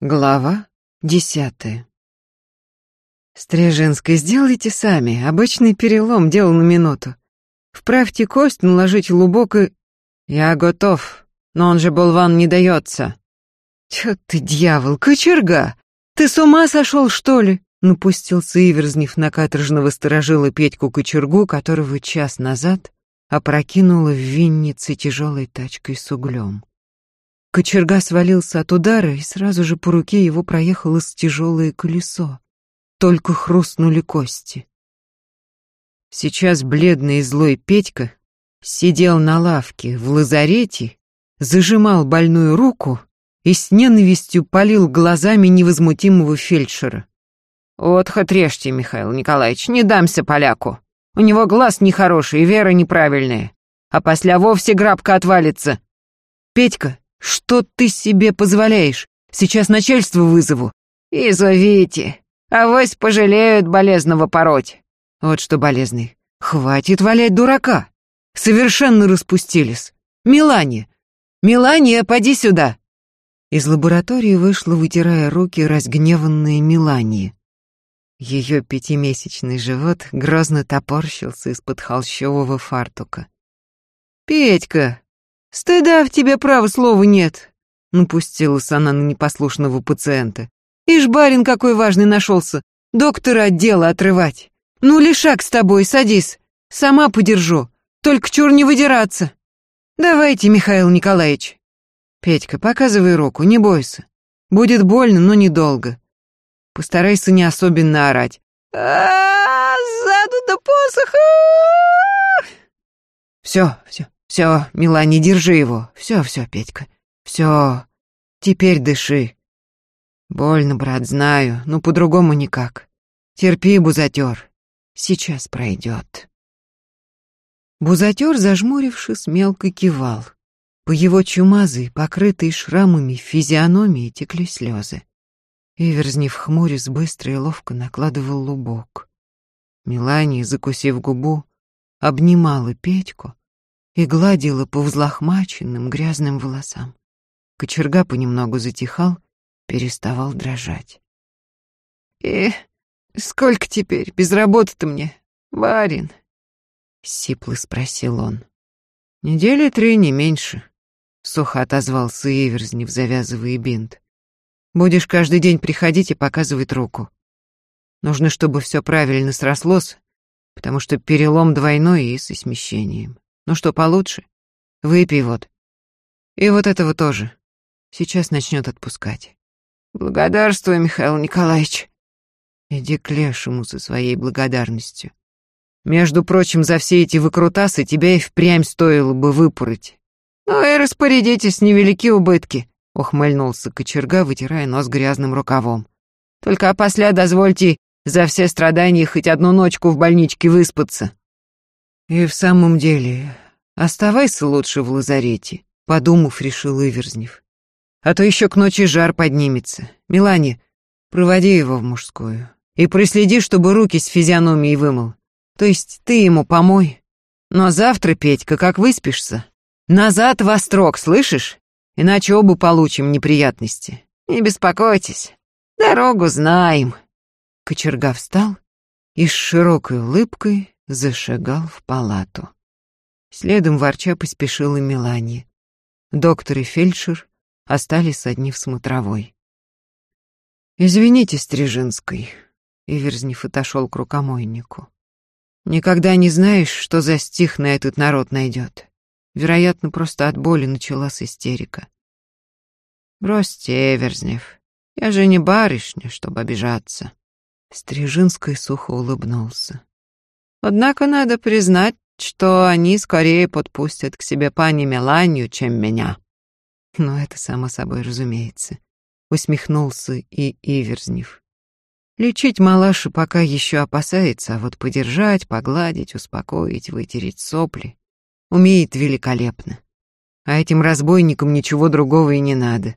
Глава десятая. Стрижинской сделайте сами, обычный перелом, дело на минуту. Вправьте кость, наложите лубок и... Я готов, но он же болван не дается. Чё ты, дьявол, кочерга? Ты с ума сошел, что ли? Напустился Иверзнев на каторжного сторожила Петьку кочергу, которого час назад опрокинула в виннице тяжелой тачкой с углем. Кочерга свалился от удара, и сразу же по руке его проехало тяжелое колесо. Только хрустнули кости. Сейчас бледный и злой Петька сидел на лавке в лазарете, зажимал больную руку и с ненавистью полил глазами невозмутимого фельдшера. «Вот хоть Михаил Николаевич, не дамся поляку. У него глаз нехороший вера неправильная, а после вовсе грабка отвалится. Петька, что ты себе позволяешь? Сейчас начальство вызову. И зовите. Авось пожалеют болезного пороть. Вот что, болезный, хватит валять дурака. Совершенно распустились. Милане, Милане, поди сюда. Из лаборатории вышла, вытирая руки, разгневанная Милания. Ее пятимесячный живот грозно топорщился из-под холщового фартука. «Петька, «Стыда в тебе, право слова, нет!» Напустилась она на непослушного пациента. «Ишь, барин какой важный нашелся! Доктора отдела отрывать! Ну, лишак с тобой, садись! Сама подержу! Только чур не выдираться!» «Давайте, Михаил Николаевич!» «Петька, показывай руку, не бойся. Будет больно, но недолго. Постарайся не особенно орать. а заду до посоха!» «Все, все, все, Милане, держи его. Все, все, Петька. Все. Теперь дыши. Больно, брат, знаю, но по-другому никак. Терпи, бузатер. Сейчас пройдет. Бузатер, зажмурившись, мелко кивал. По его чумазой, покрытой шрамами физиономии текли слезы. Иверзнев хмурясь быстро и ловко накладывал лубок. Мелания, закусив губу, обнимала Петьку, и гладила по взлохмаченным грязным волосам. Кочерга понемногу затихал, переставал дрожать. «И сколько теперь без работы-то мне, барин?» — сипло спросил он. «Недели три, не меньше», — сухо отозвался Иверзнев, завязывая бинт. «Будешь каждый день приходить и показывать руку. Нужно, чтобы все правильно срослось, потому что перелом двойной и со смещением. Ну что, получше? Выпей вот. И вот этого тоже. Сейчас начнет отпускать. Благодарствую, Михаил Николаевич. Иди к лешему со своей благодарностью. Между прочим, за все эти выкрутасы тебя и впрямь стоило бы выпороть. Ну и распорядитесь, невелики убытки, ухмыльнулся кочерга, вытирая нос грязным рукавом. Только опосля дозвольте за все страдания хоть одну ночку в больничке выспаться. «И в самом деле, оставайся лучше в лазарете», — подумав, решил Иверзнев. «А то еще к ночи жар поднимется. Милане, проводи его в мужскую и проследи, чтобы руки с физиономией вымыл. То есть ты ему помой. Но завтра, Петька, как выспишься, назад во строк, слышишь? Иначе оба получим неприятности. Не беспокойтесь, дорогу знаем». Кочерга встал и с широкой улыбкой зашагал в палату. Следом ворча поспешила Мелания. Доктор и фельдшер остались одни в смотровой. «Извините, Стрижинской», — Иверзнев отошел к рукомойнику. «Никогда не знаешь, что за стих на этот народ найдет. Вероятно, просто от боли началась истерика». «Бросьте, Эверзнев, я же не барышня, чтобы обижаться». Стрижинской сухо улыбнулся. Однако надо признать, что они скорее подпустят к себе пани Меланию, чем меня. Но это само собой разумеется. Усмехнулся и Иверзнев. Лечить малаша пока еще опасается, а вот подержать, погладить, успокоить, вытереть сопли умеет великолепно. А этим разбойникам ничего другого и не надо.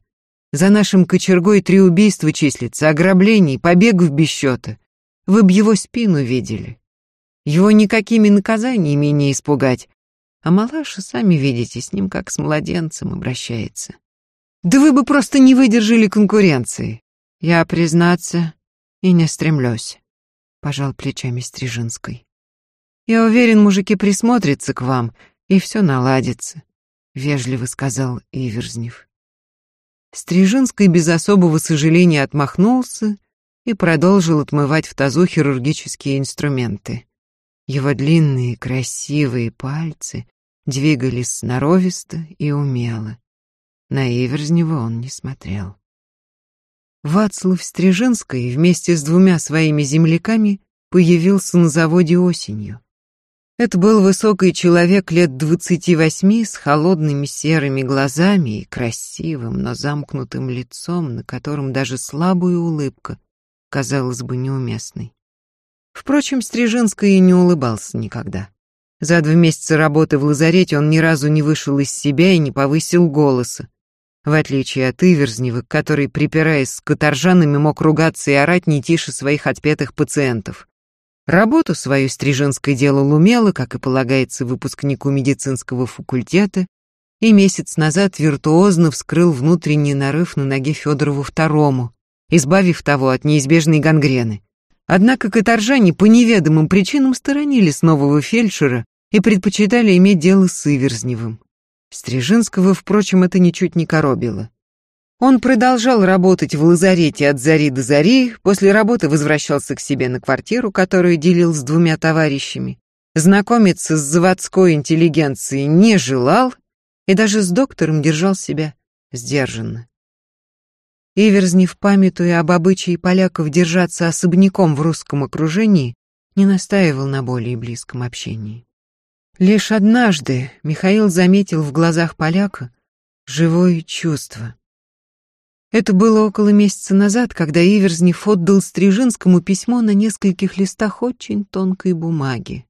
За нашим кочергой три убийства числится, ограблений, побегов без счета. Вы б его спину видели. Его никакими наказаниями не испугать. А малаша, сами видите, с ним как с младенцем обращается. Да вы бы просто не выдержали конкуренции. Я, признаться, и не стремлюсь, пожал плечами Стрижинской. Я уверен, мужики присмотрятся к вам, и все наладится, вежливо сказал Иверзнев. Стрижинский без особого сожаления отмахнулся и продолжил отмывать в тазу хирургические инструменты. Его длинные красивые пальцы двигались сноровисто и умело. На Иверзнева он не смотрел. Вацлав Стрижинский вместе с двумя своими земляками появился на заводе осенью. Это был высокий человек лет двадцати восьми с холодными серыми глазами и красивым, но замкнутым лицом, на котором даже слабая улыбка казалась бы неуместной. Впрочем, Стрижинский и не улыбался никогда. За два месяца работы в лазарете он ни разу не вышел из себя и не повысил голоса. В отличие от Иверзнева, который, припираясь с каторжанами, мог ругаться и орать не тише своих отпетых пациентов. Работу свою Стрижинский делал умело, как и полагается выпускнику медицинского факультета, и месяц назад виртуозно вскрыл внутренний нарыв на ноге Федорову второму, избавив того от неизбежной гангрены. Однако каторжане по неведомым причинам сторонились нового фельдшера и предпочитали иметь дело с Иверзневым. Стрижинского, впрочем, это ничуть не коробило. Он продолжал работать в лазарете от зари до зари, после работы возвращался к себе на квартиру, которую делил с двумя товарищами. Знакомиться с заводской интеллигенцией не желал и даже с доктором держал себя сдержанно. Иверзнев, памятуя об обычае поляков держаться особняком в русском окружении, не настаивал на более близком общении. Лишь однажды Михаил заметил в глазах поляка живое чувство — это было около месяца назад, когда Иверзнев отдал Стрижинскому письмо на нескольких листах очень тонкой бумаги.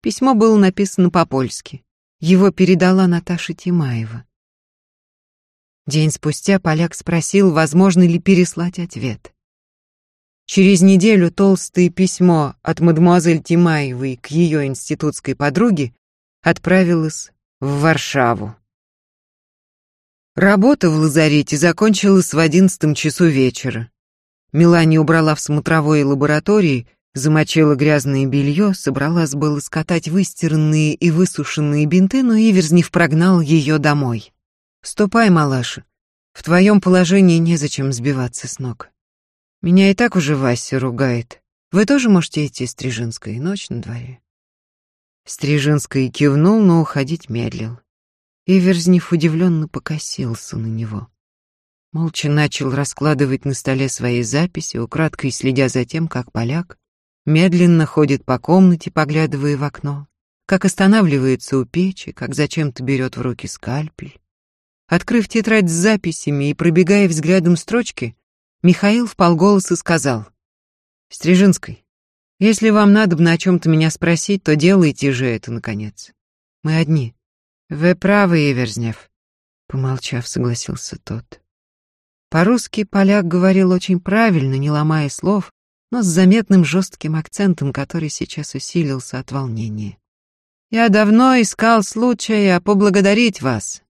Письмо было написано по-польски. Его передала Наташа Тимаева. День спустя поляк спросил, возможно ли переслать ответ. Через неделю толстое письмо от мадемуазель Тимаевой к ее институтской подруге отправилось в Варшаву. Работа в лазарете закончилась в одиннадцатом часу вечера. Мелани убрала в смотровой лаборатории, замочила грязное белье, собралась было скатать выстиранные и высушенные бинты, но Иверзнев прогнал ее домой. «Ступай, малаша, в твоем положении незачем сбиваться с ног. Меня и так уже Вася ругает. Вы тоже можете идти, Стрижинская, ночь на дворе». Стрижинская кивнул, но уходить медлил. Иверзнев удивленно покосился на него. Молча начал раскладывать на столе свои записи, украдкой следя за тем, как поляк медленно ходит по комнате, поглядывая в окно, как останавливается у печи, как зачем-то берет в руки скальпель. Открыв тетрадь с записями и пробегая взглядом строчки, Михаил вполголоса сказал. «Стрижинской, если вам надо бы на чем-то меня спросить, то делайте же это, наконец. Мы одни. «Вы правы, Иверзнев», — помолчав, согласился тот. По-русски поляк говорил очень правильно, не ломая слов, но с заметным жестким акцентом, который сейчас усилился от волнения. «Я давно искал случая поблагодарить вас.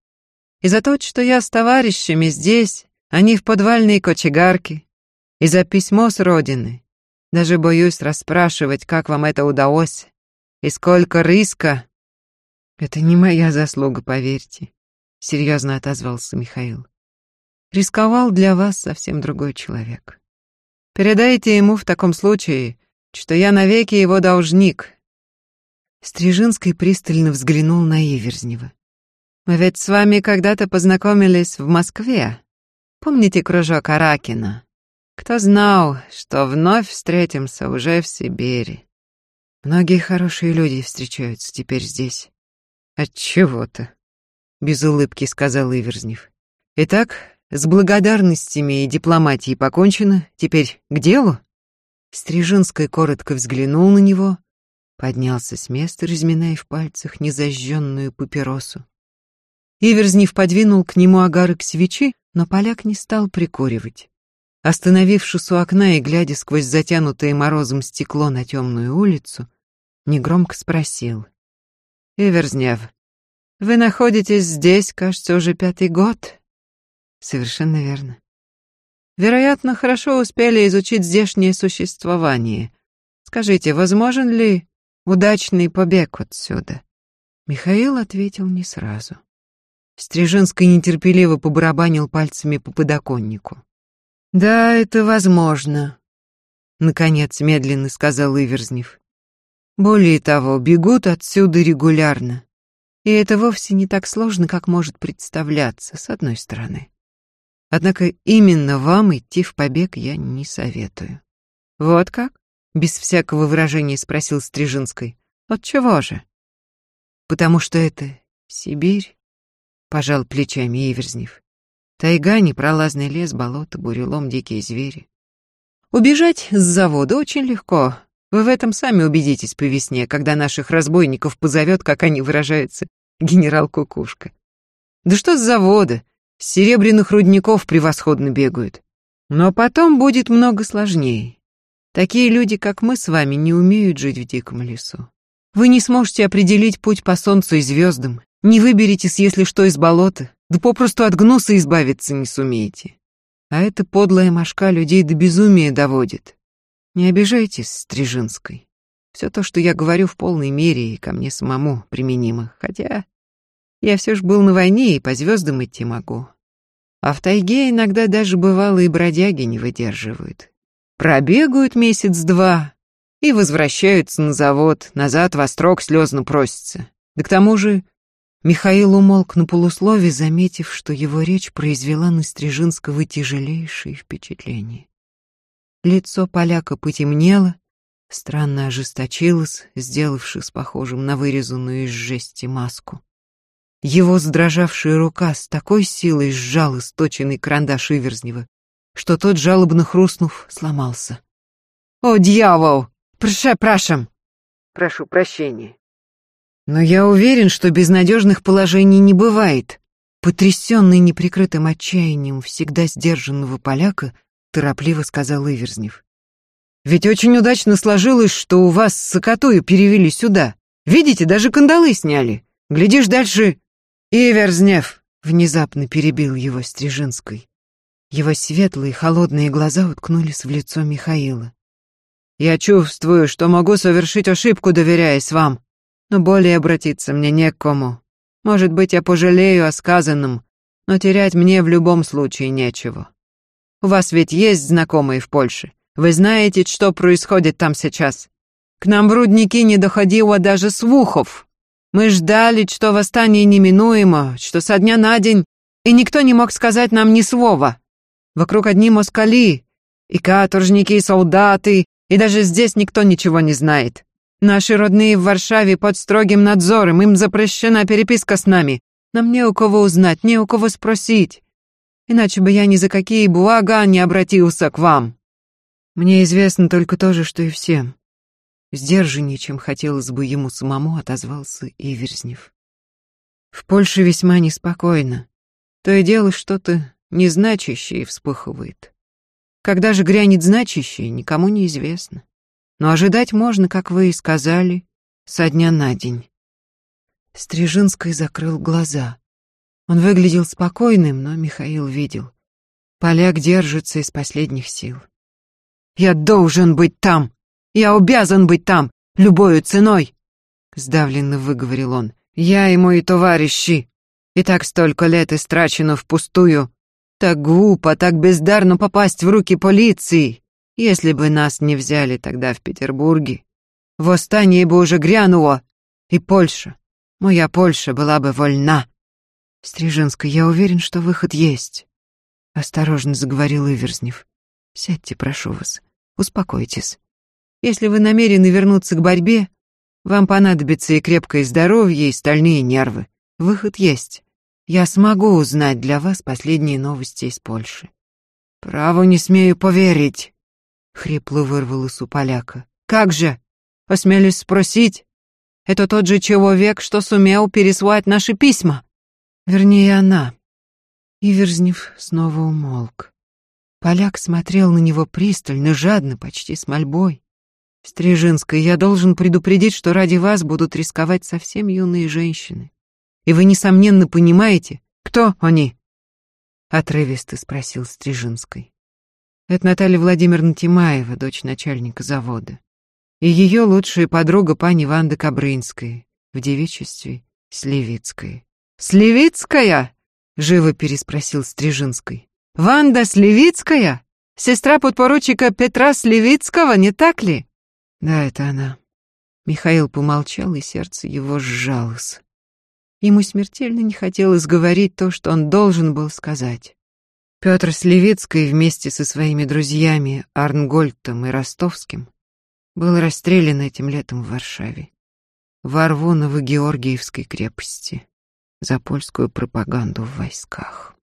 И за то, что я с товарищами здесь, а не в подвальной кочегарке, и за письмо с родины. Даже боюсь расспрашивать, как вам это удалось, и сколько риска «Это не моя заслуга, поверьте», — серьезно отозвался Михаил. «Рисковал для вас совсем другой человек. Передайте ему в таком случае, что я навеки его должник». Стрижинский пристально взглянул на Иверзнева. «Мы ведь с вами когда-то познакомились в Москве. Помните кружок Аракина? Кто знал, что вновь встретимся уже в Сибири? Многие хорошие люди встречаются теперь здесь. От чего-то, без улыбки сказал Иверзнев. Итак, с благодарностями и дипломатией покончено, теперь к делу? Стрижинский коротко взглянул на него, поднялся с места, разминая в пальцах незажженную папиросу. Иверзнев подвинул к нему агарок свечи, но поляк не стал прикуривать. Остановившись у окна и глядя сквозь затянутое морозом стекло на темную улицу, негромко спросил — Иверзнев, вы находитесь здесь, кажется, уже пятый год. Совершенно верно. Вероятно, хорошо успели изучить здешнее существование. Скажите, возможен ли удачный побег отсюда? Михаил ответил не сразу. Стрижинский нетерпеливо побарабанил пальцами по подоконнику. «Да, это возможно», — наконец медленно сказал Иверзнев. «Более того, бегут отсюда регулярно. И это вовсе не так сложно, как может представляться, с одной стороны. Однако именно вам идти в побег я не советую». «Вот как?» — без всякого выражения спросил Стрижинской. «От чего же?» «Потому что это Сибирь, пожал плечами Иверзнев. Тайга, непролазный лес, болото, бурелом, дикие звери. Убежать с завода очень легко. Вы в этом сами убедитесь по весне, когда наших разбойников позовет, как они выражаются, генерал Кукушка. Да что с завода? С серебряных рудников превосходно бегают. Но потом будет много сложнее. Такие люди, как мы с вами, не умеют жить в диком лесу. Вы не сможете определить путь по солнцу и звездам, не выберетесь, если что, из болота, да попросту от гнуса избавиться не сумеете. А эта подлая мошка людей до безумия доводит. Не обижайтесь, Стрижинской. Все то, что я говорю в полной мере и ко мне самому применимо, хотя я все ж был на войне и по звездам идти могу. А в тайге иногда даже бывало и бродяги не выдерживают. Пробегают месяц-два и возвращаются на завод, назад во строк слезно просятся. Да к тому же Михаил умолк на полуслове, заметив, что его речь произвела на Стрижинского тяжелейшее впечатление. Лицо поляка потемнело, странно ожесточилось, сделавшись похожим на вырезанную из жести маску. Его сдрожавшая рука с такой силой сжал источенный карандаш Иверзнева, что тот, жалобно хрустнув, сломался. «О, дьявол! Проше, прашем!» «Прошу прощения». Но я уверен, что безнадежных положений не бывает. Потрясенный неприкрытым отчаянием всегда сдержанного поляка, торопливо сказал Иверзнев. Ведь очень удачно сложилось, что у вас Сокотую перевели сюда. Видите, даже кандалы сняли. Глядишь дальше... Иверзнев! Внезапно перебил его Стрижинской. Его светлые холодные глаза уткнулись в лицо Михаила. «Я чувствую, что могу совершить ошибку, доверяясь вам но более обратиться мне не к кому. Может быть, я пожалею о сказанном, но терять мне в любом случае нечего. У вас ведь есть знакомые в Польше. Вы знаете, что происходит там сейчас. К нам в рудники не доходило даже слухов. Мы ждали, что восстание неминуемо, что со дня на день, и никто не мог сказать нам ни слова. Вокруг одни москали, и каторжники, и солдаты, и даже здесь никто ничего не знает. Наши родные в Варшаве под строгим надзором, им запрещена переписка с нами. Нам не у кого узнать, не у кого спросить. Иначе бы я ни за какие блага не обратился к вам. Мне известно только то же, что и всем. Сдержаннее, чем хотелось бы ему самому, отозвался Иверзнев. В Польше весьма неспокойно. То и дело что-то незначащее вспыхивает. Когда же грянет значащее, никому не известно но ожидать можно, как вы и сказали, со дня на день. Стрижинский закрыл глаза. Он выглядел спокойным, но Михаил видел. Поляк держится из последних сил. «Я должен быть там! Я обязан быть там! Любою ценой!» Сдавленно выговорил он. «Я и мои товарищи! И так столько лет истрачено впустую! Так глупо, так бездарно попасть в руки полиции! Если бы нас не взяли тогда в Петербурге, восстание бы уже грянуло, и Польша, моя Польша была бы вольна. Стрижинская, я уверен, что выход есть. Осторожно заговорил Иверзнев. Сядьте, прошу вас, успокойтесь. Если вы намерены вернуться к борьбе, вам понадобится и крепкое здоровье, и стальные нервы. Выход есть. Я смогу узнать для вас последние новости из Польши. Право не смею поверить, Хрипло вырвалось у поляка. «Как же? Осмелюсь спросить? Это тот же человек, что сумел переслать наши письма?» Вернее, она. Иверзнев снова умолк. Поляк смотрел на него пристально, жадно, почти с мольбой. «Стрижинская, я должен предупредить, что ради вас будут рисковать совсем юные женщины. И вы, несомненно, понимаете, кто они?» Отрывисто спросил Стрижинской. Это Наталья Владимировна Тимаева, дочь начальника завода. И ее лучшая подруга пани Ванда Кабрынская, в девичестве Сливицкая. «Сливицкая?» — живо переспросил Стрижинской. «Ванда Сливицкая? Сестра подпоручика Петра Сливицкого, не так ли?» «Да, это она». Михаил помолчал, и сердце его сжалось. Ему смертельно не хотелось говорить то, что он должен был сказать. Петр Сливицкий вместе со своими друзьями Арнгольтом и Ростовским был расстрелян этим летом в Варшаве, в Арвоново-Георгиевской крепости, за польскую пропаганду в войсках.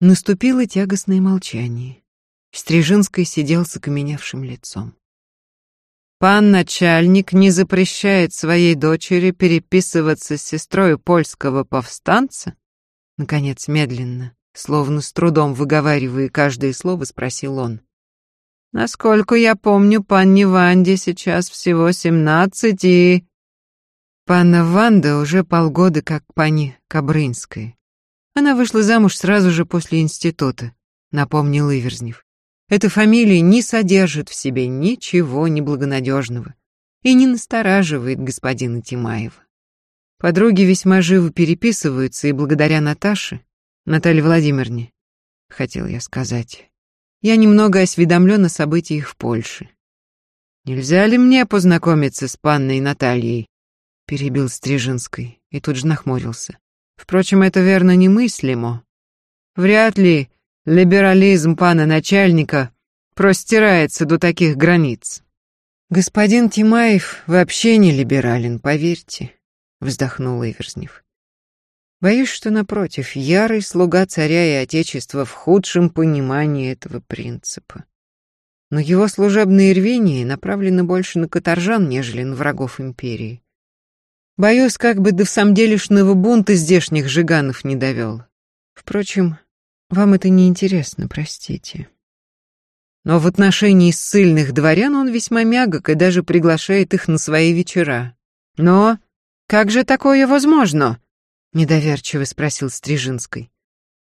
Наступило тягостное молчание. Стрижинский сидел с окаменевшим лицом. Пан начальник не запрещает своей дочери переписываться с сестрой польского повстанца? Наконец, медленно, словно с трудом выговаривая каждое слово, спросил он. Насколько я помню, панне Ванде сейчас всего семнадцать и... Панна Ванда уже полгода как пани Кабрынская. Она вышла замуж сразу же после института, напомнил Иверзнев. Эта фамилия не содержит в себе ничего неблагонадежного и не настораживает господина Тимаева. Подруги весьма живо переписываются, и благодаря Наташе, Наталье Владимировне, хотел я сказать, я немного осведомлен о событиях в Польше. «Нельзя ли мне познакомиться с панной Натальей?» — перебил Стрижинской и тут же нахмурился. «Впрочем, это верно немыслимо. Вряд ли Либерализм пана начальника простирается до таких границ. Господин Тимаев вообще не либерален, поверьте, вздохнул Иверзнев. Боюсь, что напротив, ярый слуга царя и отечества в худшем понимании этого принципа. Но его служебные рвения направлены больше на каторжан, нежели на врагов империи. Боюсь, как бы до всамделишного бунта здешних жиганов не довел. Впрочем, вам это не интересно, простите. Но в отношении ссыльных дворян он весьма мягок и даже приглашает их на свои вечера. Но как же такое возможно? Недоверчиво спросил Стрижинский.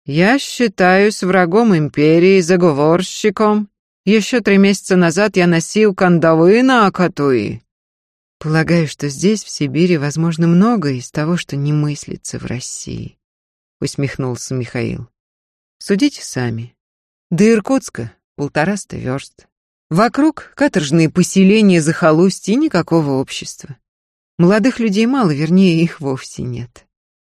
Я считаюсь врагом империи, заговорщиком. Еще три месяца назад я носил кандалы на Акатуи. Полагаю, что здесь, в Сибири, возможно многое из того, что не мыслится в России, усмехнулся Михаил. Судите сами. До Иркутска полтораста верст. Вокруг каторжные поселения захолустья и никакого общества. Молодых людей мало, вернее, их вовсе нет.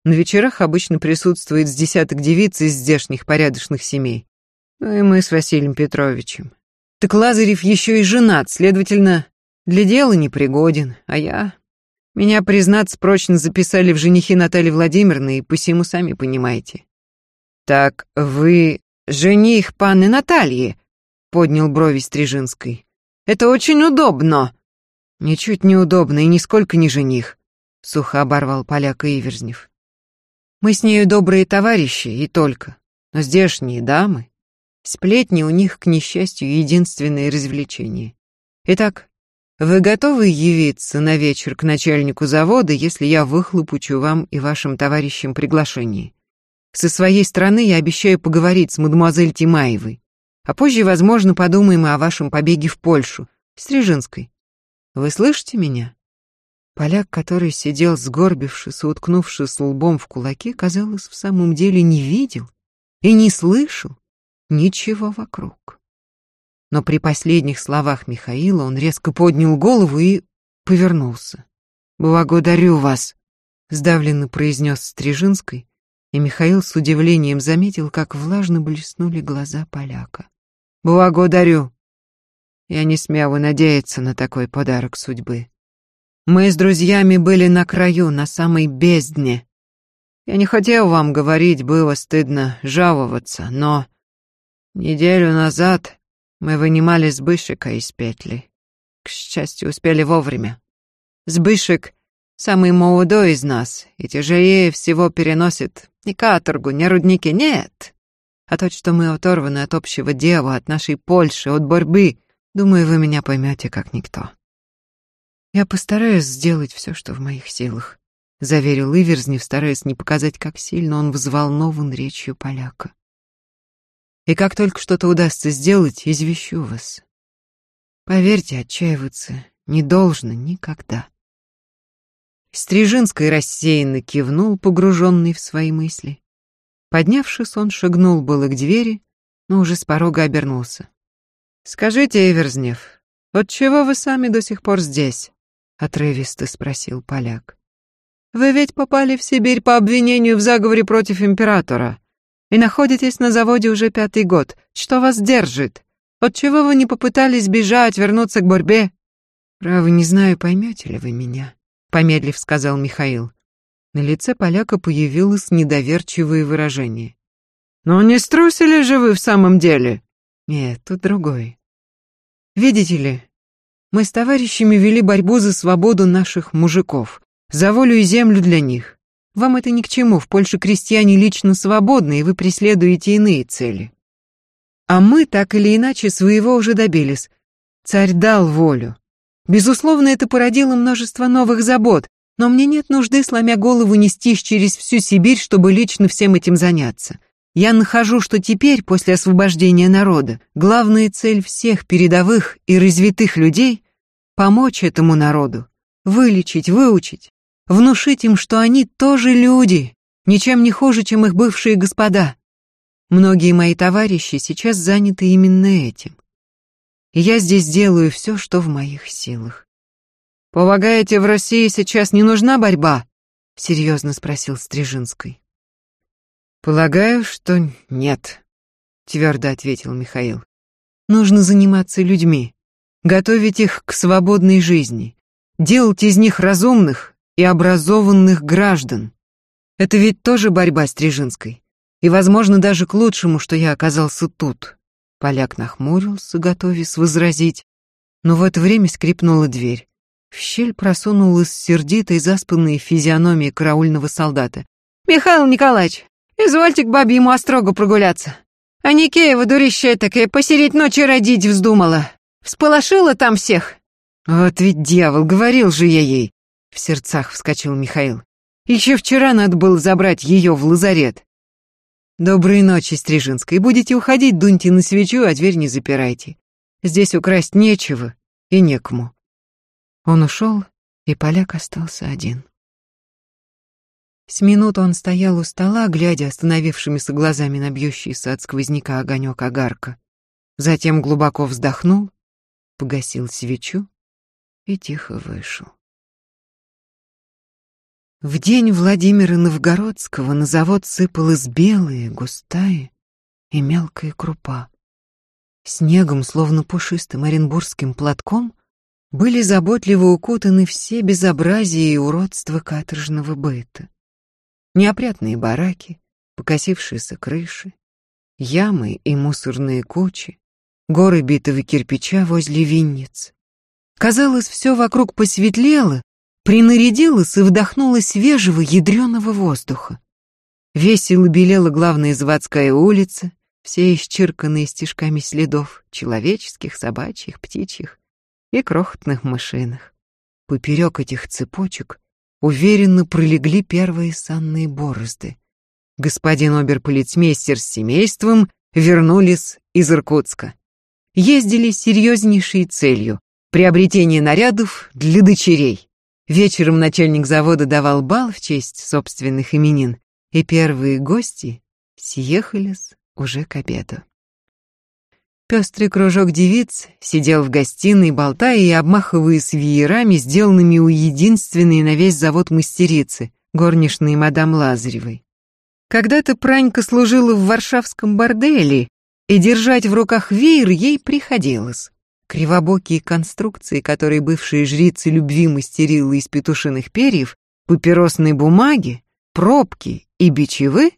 На вечерах обычно присутствует с десяток девиц из здешних порядочных семей. Ну и мы с Василием Петровичем. Так Лазарев еще и женат, следовательно, для дела непригоден, а я... Меня, признаться, прочно записали в женихи Натальи Владимировны, и посему сами понимаете. «Так вы жених панны Натальи?» — поднял брови Стрижинской. «Это очень удобно». «Ничуть не удобно и нисколько не жених», — сухо оборвал поляка Иверзнев. «Мы с нею добрые товарищи и только, но здешние дамы. Сплетни у них, к несчастью, единственное развлечение. Итак, вы готовы явиться на вечер к начальнику завода, если я выхлопучу вам и вашим товарищам приглашение?» Со своей стороны я обещаю поговорить с мадемуазель Тимаевой. А позже, возможно, подумаем и о вашем побеге в Польшу, Стрижинской. Вы слышите меня?» Поляк, который сидел сгорбившись и уткнувшись лбом в кулаки, казалось, в самом деле не видел и не слышал ничего вокруг. Но при последних словах Михаила он резко поднял голову и повернулся. «Благодарю вас», — сдавленно произнес Стрижинской, и Михаил с удивлением заметил, как влажно блеснули глаза поляка. «Благодарю. Я не смел надеяться на такой подарок судьбы. Мы с друзьями были на краю, на самой бездне. Я не хотел вам говорить, было стыдно жаловаться, но неделю назад мы вынимали Сбышика из петли. К счастью, успели вовремя. Сбышек самый молодой из нас и тяжелее всего переносит не каторгу, не рудники, нет. А то, что мы оторваны от общего дела, от нашей Польши, от борьбы, думаю, вы меня поймете как никто. Я постараюсь сделать все, что в моих силах, заверил Иверзнев, стараясь не показать, как сильно он взволнован речью поляка. И как только что-то удастся сделать, извещу вас. Поверьте, отчаиваться не должно никогда. Стрижинский рассеянно кивнул, погруженный в свои мысли. Поднявшись, он шагнул было к двери, но уже с порога обернулся. «Скажите, Эверзнев, вот чего вы сами до сих пор здесь?» — отрывисто спросил поляк. «Вы ведь попали в Сибирь по обвинению в заговоре против императора и находитесь на заводе уже пятый год. Что вас держит? Отчего вы не попытались бежать, вернуться к борьбе?» «Право, не знаю, поймете ли вы меня», — помедлив сказал Михаил. На лице поляка появилось недоверчивое выражение. «Но не струсили же вы в самом деле?» «Нет, тут другой. Видите ли, мы с товарищами вели борьбу за свободу наших мужиков, за волю и землю для них. Вам это ни к чему, в Польше крестьяне лично свободны, и вы преследуете иные цели. А мы так или иначе своего уже добились. Царь дал волю. Безусловно, это породило множество новых забот, но мне нет нужды, сломя голову, нестись через всю Сибирь, чтобы лично всем этим заняться. Я нахожу, что теперь, после освобождения народа, главная цель всех передовых и развитых людей — помочь этому народу, вылечить, выучить, внушить им, что они тоже люди, ничем не хуже, чем их бывшие господа. Многие мои товарищи сейчас заняты именно этим. И я здесь делаю все, что в моих силах. «Полагаете, в России сейчас не нужна борьба?» — серьезно спросил Стрижинский. «Полагаю, что нет», — твердо ответил Михаил. «Нужно заниматься людьми, готовить их к свободной жизни, делать из них разумных и образованных граждан. Это ведь тоже борьба Стрижинской. И, возможно, даже к лучшему, что я оказался тут. Поляк нахмурился, готовясь возразить, но в это время скрипнула дверь. В щель просунулась сердитая заспанная физиономия караульного солдата. «Михаил Николаевич, извольте к бабе ему острого прогуляться. А Никеева, дурищая такая, посереть ночи родить вздумала. Всполошила там всех». «Вот ведь дьявол, говорил же я ей!» В сердцах вскочил Михаил. «Еще вчера надо было забрать ее в лазарет. Доброй ночи, Стрижинская. Будете уходить, дуньте на свечу, а дверь не запирайте. Здесь украсть нечего и некому. Он ушел, и поляк остался один. С минуту он стоял у стола, глядя остановившимися глазами на бьющийся от сквозняка огонек огарка. Затем глубоко вздохнул, погасил свечу и тихо вышел. В день Владимира Новгородского на завод сыпалась белая, густая и мелкая крупа. Снегом, словно пушистым оренбургским платком, были заботливо укутаны все безобразия и уродства каторжного быта. Неопрятные бараки, покосившиеся крыши, ямы и мусорные кучи, горы битого кирпича возле винниц. Казалось, все вокруг посветлело принарядилась и вдохнула свежего ядреного воздуха. Весело белела главная заводская улица, все исчерканные стежками следов человеческих, собачьих, птичьих и крохотных машинах. Поперек этих цепочек уверенно пролегли первые санные борозды. Господин оберполицмейстер с семейством вернулись из Иркутска. Ездили с серьезнейшей целью — приобретение нарядов для дочерей. Вечером начальник завода давал бал в честь собственных именин, и первые гости съехались уже к обеду. Пестрый кружок девиц сидел в гостиной, болтая и обмахиваясь веерами, сделанными у единственной на весь завод мастерицы, горничной мадам Лазаревой. Когда-то Пранька служила в варшавском борделе, и держать в руках веер ей приходилось. Кривобокие конструкции, которые бывшие жрицы любви мастерила из петушиных перьев, папиросной бумаги, пробки и бичевы,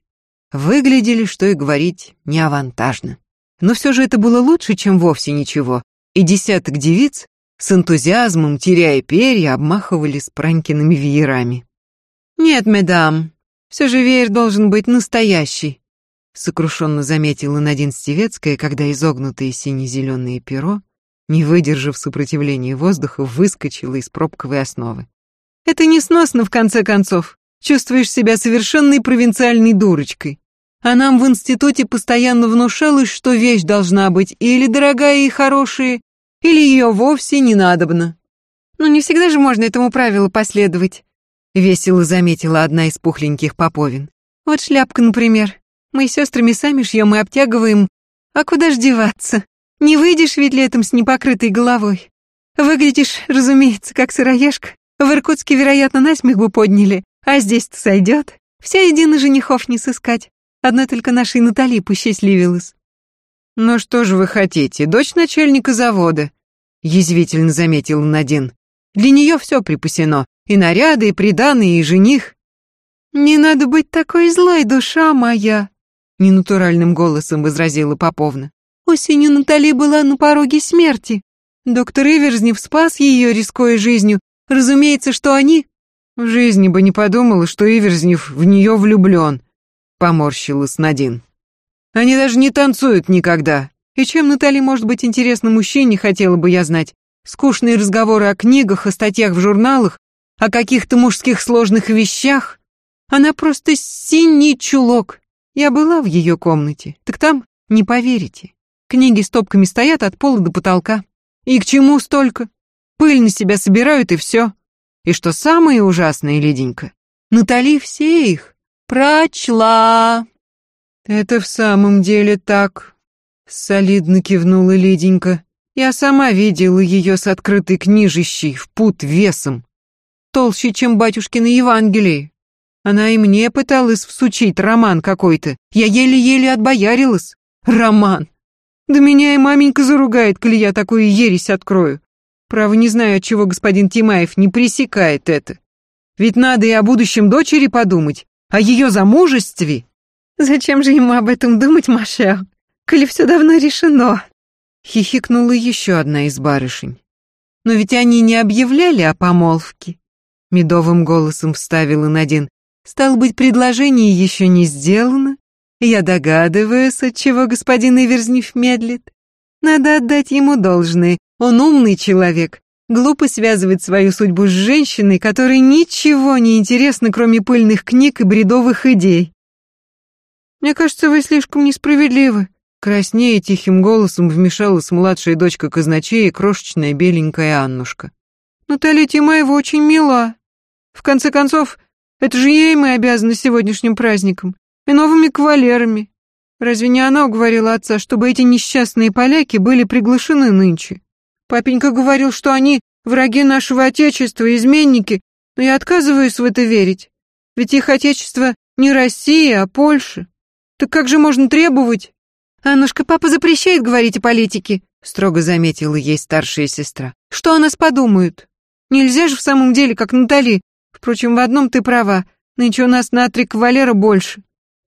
выглядели, что и говорить, неавантажно. Но все же это было лучше, чем вовсе ничего, и десяток девиц с энтузиазмом, теряя перья, обмахивали с пранькиными веерами. «Нет, медам, все же веер должен быть настоящий», сокрушенно заметила Надин Стевецкая, когда изогнутое сине-зеленое перо не выдержав сопротивления воздуха, выскочила из пробковой основы. «Это несносно, в конце концов. Чувствуешь себя совершенной провинциальной дурочкой. А нам в институте постоянно внушалось, что вещь должна быть или дорогая и хорошая, или ее вовсе не надобно. Ну не всегда же можно этому правилу последовать, весело заметила одна из пухленьких поповин. Вот шляпка, например. Мы с сестрами сами шьем и обтягиваем. А куда ж деваться? Не выйдешь ведь летом с непокрытой головой. Выглядишь, разумеется, как сыроежка. В Иркутске, вероятно, насмех бы подняли, а здесь-то сойдет. Вся едино женихов не сыскать. Одной только нашей Натали посчастливилась. «Ну что же вы хотите, дочь начальника завода?» Язвительно заметил Надин. «Для нее все припасено, и наряды, и приданые, и жених». «Не надо быть такой злой, душа моя!» Ненатуральным голосом возразила Поповна. «Осенью Натали была на пороге смерти. Доктор Иверзнев спас ее, рискуя жизнью. Разумеется, что они...» «В жизни бы не подумала, что Иверзнев в нее влюблен», поморщилась Надин. Они даже не танцуют никогда. И чем Натали может быть интересна мужчине, хотела бы я знать. Скучные разговоры о книгах, о статьях в журналах, о каких-то мужских сложных вещах. Она просто синий чулок. Я была в ее комнате. Так там, не поверите, книги стопками стоят от пола до потолка. И к чему столько? Пыль на себя собирают и все. И что самое ужасное, Лиденька, Натали все их «Прочла!» «Это в самом деле так», — солидно кивнула Лиденька. «Я сама видела ее с открытой книжищей в пут весом, толще, чем батюшкина Евангелие. Она и мне пыталась всучить роман какой-то. Я еле-еле отбоярилась. Роман! Да меня и маменька заругает, коли я такую ересь открою. Право, не знаю, от чего господин Тимаев не пресекает это. Ведь надо и о будущем дочери подумать, о ее замужестве. Зачем же ему об этом думать, Маша? коли все давно решено? Хихикнула еще одна из барышень. Но ведь они не объявляли о помолвке. Медовым голосом вставила Надин. Стало быть, предложение еще не сделано. Я догадываюсь, от чего господин Иверзнев медлит. Надо отдать ему должное. Он умный человек, Глупо связывать свою судьбу с женщиной, которой ничего не интересно, кроме пыльных книг и бредовых идей. Мне кажется, вы слишком несправедливы. Краснее тихим голосом вмешалась младшая дочка казначея, крошечная беленькая Аннушка. Наталья Тимаева очень мила. В конце концов, это же ей мы обязаны сегодняшним праздником и новыми кавалерами. Разве не она уговорила отца, чтобы эти несчастные поляки были приглашены нынче? Папенька говорил, что они враги нашего Отечества, изменники, но я отказываюсь в это верить. Ведь их Отечество не Россия, а Польша. Так как же можно требовать? Аннушка, папа запрещает говорить о политике, строго заметила ей старшая сестра. Что о нас подумают? Нельзя же в самом деле, как Натали. Впрочем, в одном ты права. Нынче у нас на три кавалера больше.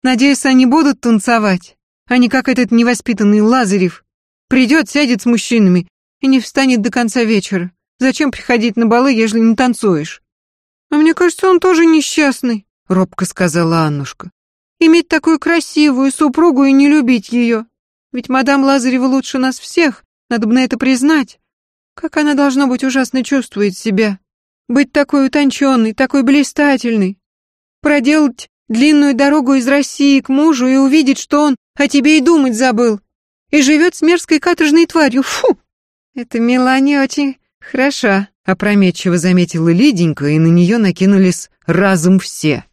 Надеюсь, они будут танцевать, а не как этот невоспитанный Лазарев. Придет, сядет с мужчинами и не встанет до конца вечера. Зачем приходить на балы, ежели не танцуешь? А мне кажется, он тоже несчастный, робко сказала Аннушка. Иметь такую красивую супругу и не любить ее. Ведь мадам Лазарева лучше нас всех, надо бы на это признать. Как она, должно быть, ужасно чувствует себя. Быть такой утонченной, такой блистательной. Проделать длинную дорогу из России к мужу и увидеть, что он о тебе и думать забыл. И живет с мерзкой каторжной тварью. Фу! «Это Мелания очень хороша», — опрометчиво заметила Лиденька, и на нее накинулись разом все.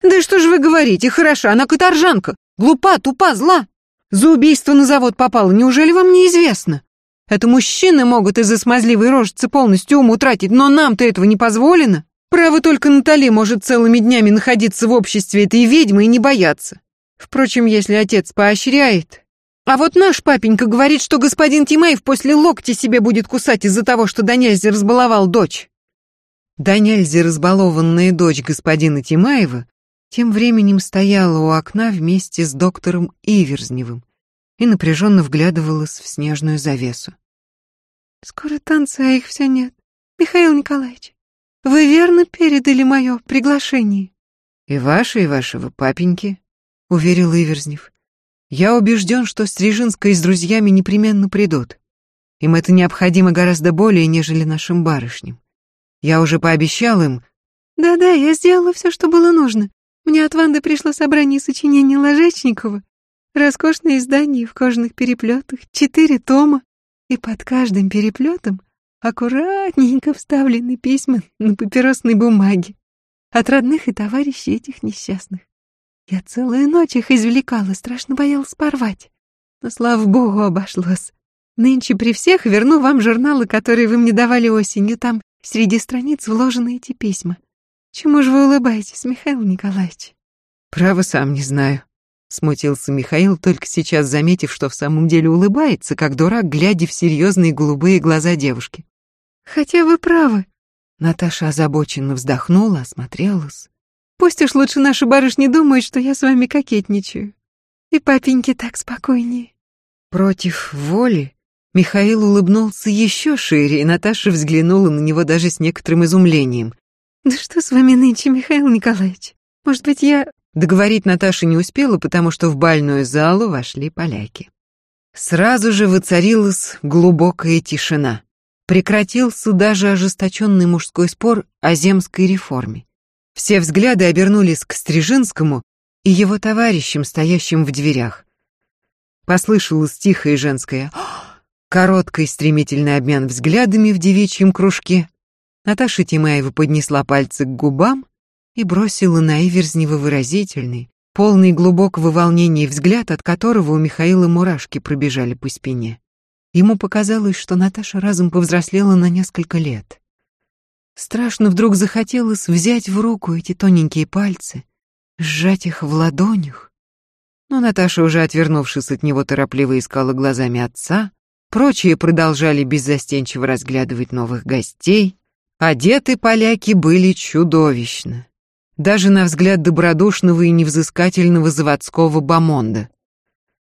«Да что же вы говорите, хороша, она каторжанка, глупа, тупа, зла. За убийство на завод попала, неужели вам не известно? Это мужчины могут из-за смазливой рожицы полностью ум утратить, но нам-то этого не позволено. Право только Натали может целыми днями находиться в обществе этой ведьмы и не бояться. Впрочем, если отец поощряет, а вот наш папенька говорит, что господин Тимеев после локти себе будет кусать из-за того, что Даняльзе разбаловал дочь. Даняльзе разбалованная дочь господина Тимаева тем временем стояла у окна вместе с доктором Иверзневым и напряженно вглядывалась в снежную завесу. «Скоро танцы, а их все нет. Михаил Николаевич, вы верно передали мое приглашение?» «И ваше, и вашего папеньки», — уверил Иверзнев. Я убежден, что Стрижинская с друзьями непременно придут. Им это необходимо гораздо более, нежели нашим барышням. Я уже пообещал им... Да-да, я сделала все, что было нужно. Мне от Ванды пришло собрание сочинений Ложечникова. Роскошное издание в кожаных переплетах, четыре тома, и под каждым переплетом аккуратненько вставлены письма на папиросной бумаге от родных и товарищей этих несчастных. Я целую ночь их извлекала, страшно боялась порвать. Но, слава богу, обошлось. Нынче при всех верну вам журналы, которые вы мне давали осенью. Там среди страниц вложены эти письма. Чему же вы улыбаетесь, Михаил Николаевич? Право сам не знаю. Смутился Михаил, только сейчас заметив, что в самом деле улыбается, как дурак, глядя в серьезные голубые глаза девушки. Хотя вы правы. Наташа озабоченно вздохнула, осмотрелась. Пусть уж лучше наши барышни думают, что я с вами кокетничаю. И папеньке так спокойнее. Против воли Михаил улыбнулся еще шире, и Наташа взглянула на него даже с некоторым изумлением. «Да что с вами нынче, Михаил Николаевич? Может быть, я...» Договорить Наташа не успела, потому что в бальную залу вошли поляки. Сразу же воцарилась глубокая тишина. Прекратился даже ожесточенный мужской спор о земской реформе. Все взгляды обернулись к Стрижинскому и его товарищам, стоящим в дверях. Послышалось тихое женское короткий стремительный обмен взглядами в девичьем кружке. Наташа Тимаева поднесла пальцы к губам и бросила на Иверзнева выразительный, полный глубокого волнения взгляд, от которого у Михаила мурашки пробежали по спине. Ему показалось, что Наташа разом повзрослела на несколько лет. Страшно вдруг захотелось взять в руку эти тоненькие пальцы, сжать их в ладонях. Но Наташа, уже отвернувшись от него, торопливо искала глазами отца, прочие продолжали беззастенчиво разглядывать новых гостей. Одеты поляки были чудовищно. Даже на взгляд добродушного и невзыскательного заводского бомонда.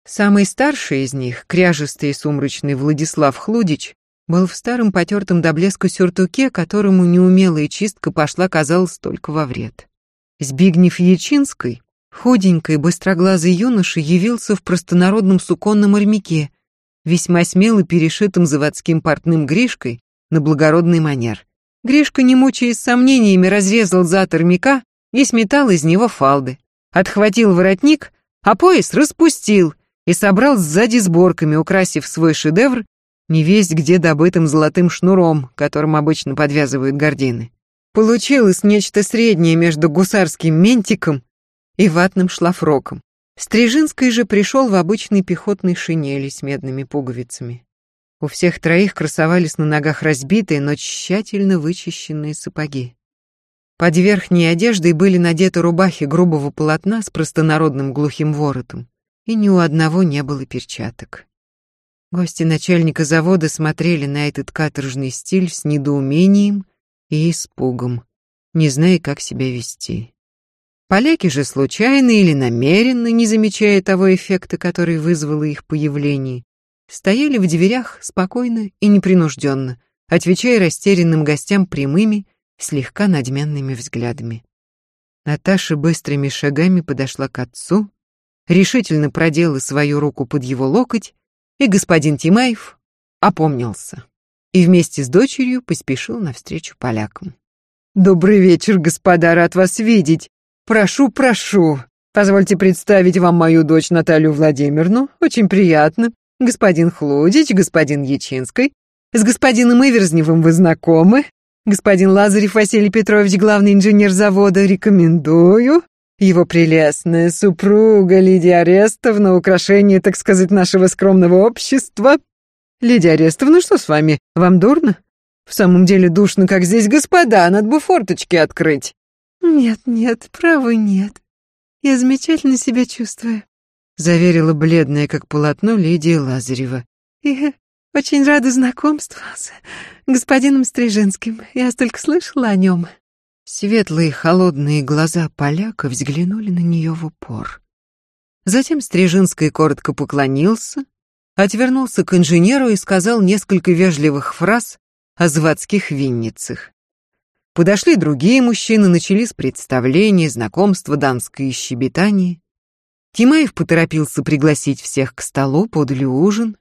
Самый старший из них, кряжистый и сумрачный Владислав Хлудич, был в старом потертом до блеска сюртуке, которому неумелая чистка пошла, казалось, только во вред. Збигнев Ячинской, худенький, быстроглазый юноша, явился в простонародном суконном армяке, весьма смело перешитым заводским портным Гришкой на благородный манер. Гришка, не мучаясь сомнениями, разрезал зад армяка и сметал из него фалды. Отхватил воротник, а пояс распустил и собрал сзади сборками, украсив свой шедевр не весть где добытым золотым шнуром, которым обычно подвязывают гардины. Получилось нечто среднее между гусарским ментиком и ватным шлафроком. Стрижинский же пришел в обычной пехотной шинели с медными пуговицами. У всех троих красовались на ногах разбитые, но тщательно вычищенные сапоги. Под верхней одеждой были надеты рубахи грубого полотна с простонародным глухим воротом, и ни у одного не было перчаток. Гости начальника завода смотрели на этот каторжный стиль с недоумением и испугом, не зная, как себя вести. Поляки же случайно или намеренно, не замечая того эффекта, который вызвало их появление, стояли в дверях спокойно и непринужденно, отвечая растерянным гостям прямыми, слегка надменными взглядами. Наташа быстрыми шагами подошла к отцу, решительно продела свою руку под его локоть и господин Тимаев опомнился и вместе с дочерью поспешил навстречу полякам. «Добрый вечер, господа, рад вас видеть. Прошу, прошу. Позвольте представить вам мою дочь Наталью Владимировну. Очень приятно. Господин Хлудич, господин Ячинской. С господином Иверзневым вы знакомы. Господин Лазарев Василий Петрович, главный инженер завода, рекомендую. Его прелестная супруга Лидия Арестовна, украшение, так сказать, нашего скромного общества. Лидия Арестовна, что с вами? Вам дурно? В самом деле душно, как здесь, господа, надо бы форточки открыть. Нет, нет, право нет. Я замечательно себя чувствую, заверила бледная, как полотно, Лидия Лазарева. И очень рада знакомству с господином Стрижинским. Я столько слышала о нем. Светлые холодные глаза поляка взглянули на нее в упор. Затем Стрижинский коротко поклонился, отвернулся к инженеру и сказал несколько вежливых фраз о заводских винницах. Подошли другие мужчины, начались представления, знакомства, дамское щебетание. Тимаев поторопился пригласить всех к столу, подали ужин.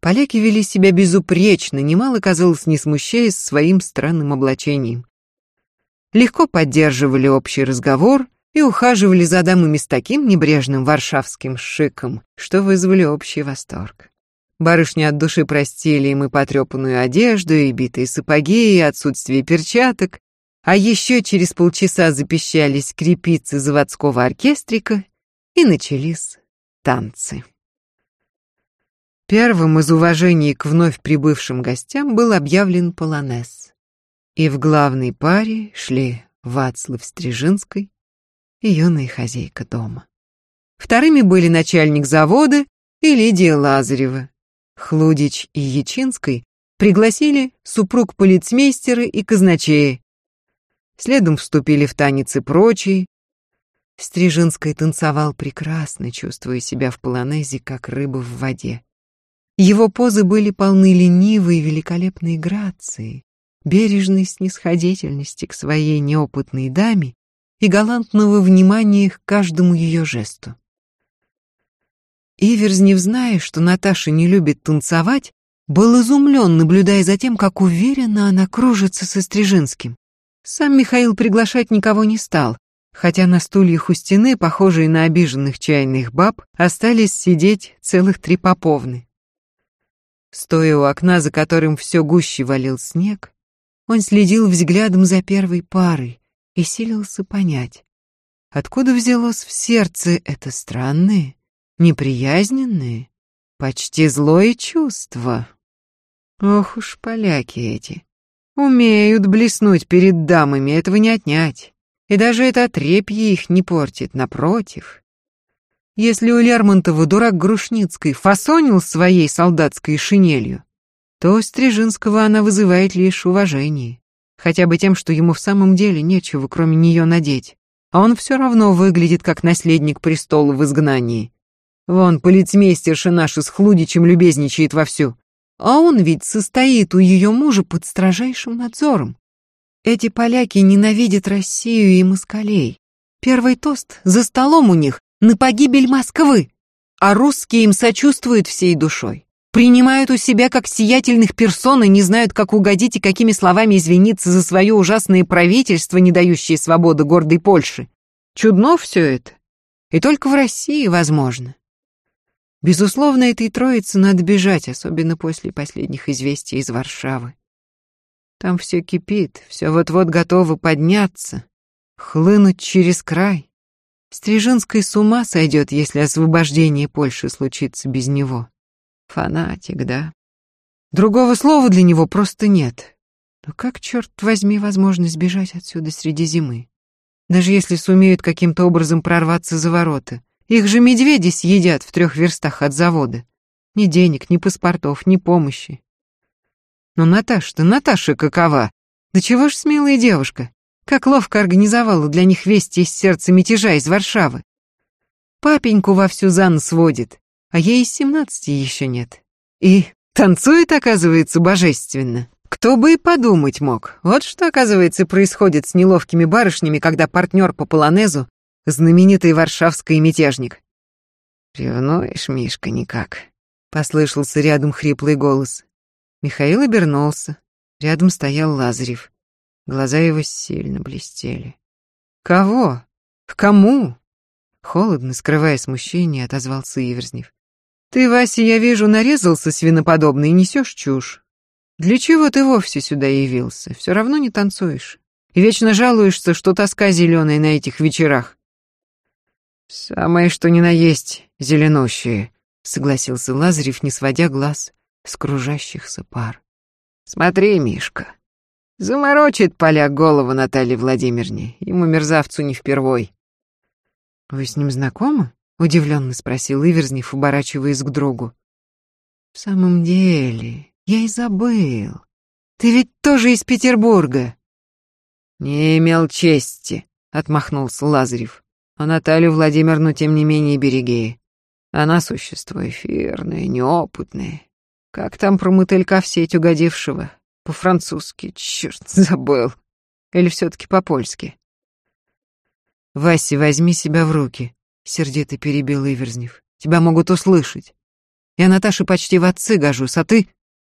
Поляки вели себя безупречно, немало, казалось, не смущаясь своим странным облачением легко поддерживали общий разговор и ухаживали за дамами с таким небрежным варшавским шиком, что вызвали общий восторг. Барышни от души простили им и потрепанную одежду, и битые сапоги, и отсутствие перчаток, а еще через полчаса запищались скрипицы заводского оркестрика, и начались танцы. Первым из уважений к вновь прибывшим гостям был объявлен полонез. И в главной паре шли Вацлав Стрижинской и юная хозяйка дома. Вторыми были начальник завода и Лидия Лазарева. Хлудич и Ячинской пригласили супруг полицмейстера и казначея. Следом вступили в танец и прочие. Стрижинской танцевал прекрасно, чувствуя себя в полонезе, как рыба в воде. Его позы были полны ленивой и великолепной грации, бережной снисходительности к своей неопытной даме и галантного внимания к каждому ее жесту. Иверзнев, зная, что Наташа не любит танцевать, был изумлен, наблюдая за тем, как уверенно она кружится со Стрижинским. Сам Михаил приглашать никого не стал, хотя на стульях у стены, похожие на обиженных чайных баб, остались сидеть целых три поповны. Стоя у окна, за которым все гуще валил снег, он следил взглядом за первой парой и силился понять, откуда взялось в сердце это странное, неприязненное, почти злое чувство. Ох уж поляки эти. Умеют блеснуть перед дамами, этого не отнять. И даже это отрепье их не портит, напротив. Если у Лермонтова дурак Грушницкой фасонил своей солдатской шинелью, то Стрижинского она вызывает лишь уважение. Хотя бы тем, что ему в самом деле нечего, кроме нее, надеть. А он все равно выглядит как наследник престола в изгнании. Вон, полицмейстерша наша с Хлудичем любезничает вовсю. А он ведь состоит у ее мужа под строжайшим надзором. Эти поляки ненавидят Россию и москалей. Первый тост за столом у них на погибель Москвы, а русские им сочувствуют всей душой. Принимают у себя как сиятельных персон и не знают, как угодить и какими словами извиниться за свое ужасное правительство, не дающее свободы гордой Польши. Чудно все это. И только в России возможно. Безусловно, этой троице надо бежать, особенно после последних известий из Варшавы. Там все кипит, все вот-вот готово подняться, хлынуть через край. Стрижинской с ума сойдет, если освобождение Польши случится без него. Фанатик, да? Другого слова для него просто нет. Но как, черт возьми, возможно сбежать отсюда среди зимы? Даже если сумеют каким-то образом прорваться за ворота. Их же медведи съедят в трех верстах от завода. Ни денег, ни паспортов, ни помощи. Но Наташа-то, Наташа какова? Да чего ж смелая девушка? Как ловко организовала для них вести из сердца мятежа из Варшавы. Папеньку вовсю за нос водит, а ей семнадцати еще нет. И танцует, оказывается, божественно. Кто бы и подумать мог. Вот что, оказывается, происходит с неловкими барышнями, когда партнер по полонезу знаменитый варшавский мятежник. «Ревнуешь, Мишка, никак?» — послышался рядом хриплый голос. Михаил обернулся. Рядом стоял Лазарев. Глаза его сильно блестели. «Кого? Кому?» Холодно, скрывая смущение, отозвался Иверзнев. «Ты, Вася, я вижу, нарезался свиноподобно и несешь чушь. Для чего ты вовсе сюда явился? Все равно не танцуешь. И вечно жалуешься, что тоска зеленая на этих вечерах. «Самое что ни на есть, зеленущие», — согласился Лазарев, не сводя глаз с кружащихся пар. «Смотри, Мишка, заморочит поляк голову Наталье Владимировне, ему мерзавцу не впервой». «Вы с ним знакомы?» — удивленно спросил Иверзнев, оборачиваясь к другу. «В самом деле, я и забыл. Ты ведь тоже из Петербурга». «Не имел чести», — отмахнулся Лазарев. А Наталью Владимировну, тем не менее, береги. Она существо эфирное, неопытное. Как там про мотылька в сеть угодившего? По-французски, черт, забыл. Или все-таки по-польски? «Вася, возьми себя в руки», — сердито перебил Иверзнев. «Тебя могут услышать. Я Наташе почти в отцы гожусь, а ты...»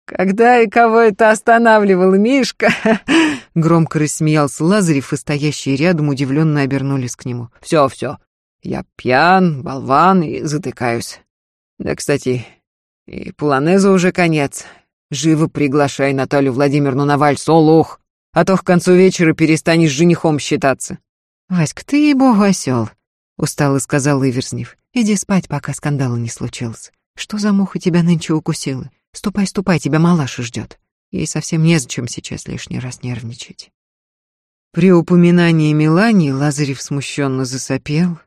когда и кого это останавливал Мишка?» Громко рассмеялся Лазарев, и стоящие рядом удивленно обернулись к нему. «Все, все, я пьян, болван и затыкаюсь. Да, кстати, и полонеза уже конец. Живо приглашай Наталью Владимировну на вальс, олух, а то к концу вечера перестанешь женихом считаться». «Васька, ты ей-богу осёл», — устало сказал Иверзнев. «Иди спать, пока скандала не случился. Что за муха тебя нынче укусила? Ступай, ступай, тебя малаша ждет. Ей совсем незачем сейчас лишний раз нервничать. При упоминании Мелании Лазарев смущенно засопел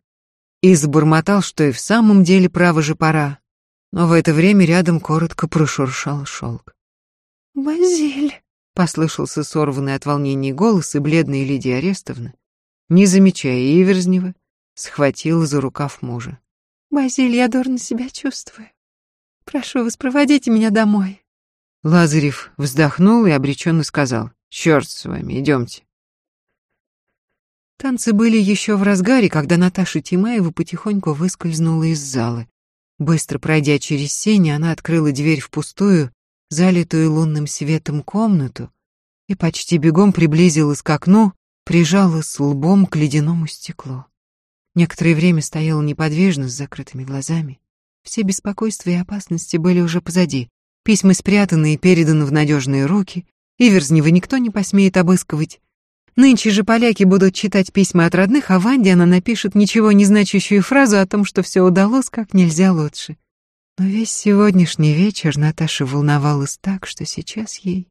и забормотал, что и в самом деле право же пора. Но в это время рядом коротко прошуршал шелк. «Базиль!» — послышался сорванный от волнения голос, и бледная Лидия Арестовна, не замечая Иверзнева, схватила за рукав мужа. «Базиль, я дурно себя чувствую. Прошу вас, проводите меня домой. Лазарев вздохнул и обреченно сказал. Черт с вами, идемте. Танцы были еще в разгаре, когда Наташа Тимаева потихоньку выскользнула из зала. Быстро пройдя через сени, она открыла дверь в пустую, залитую лунным светом комнату и почти бегом приблизилась к окну, прижалась лбом к ледяному стеклу. Некоторое время стояла неподвижно с закрытыми глазами. Все беспокойства и опасности были уже позади. Письма спрятаны и переданы в надежные руки. Иверзнева никто не посмеет обыскивать. Нынче же поляки будут читать письма от родных, а Ванде она напишет ничего не значащую фразу о том, что все удалось как нельзя лучше. Но весь сегодняшний вечер Наташа волновалась так, что сейчас ей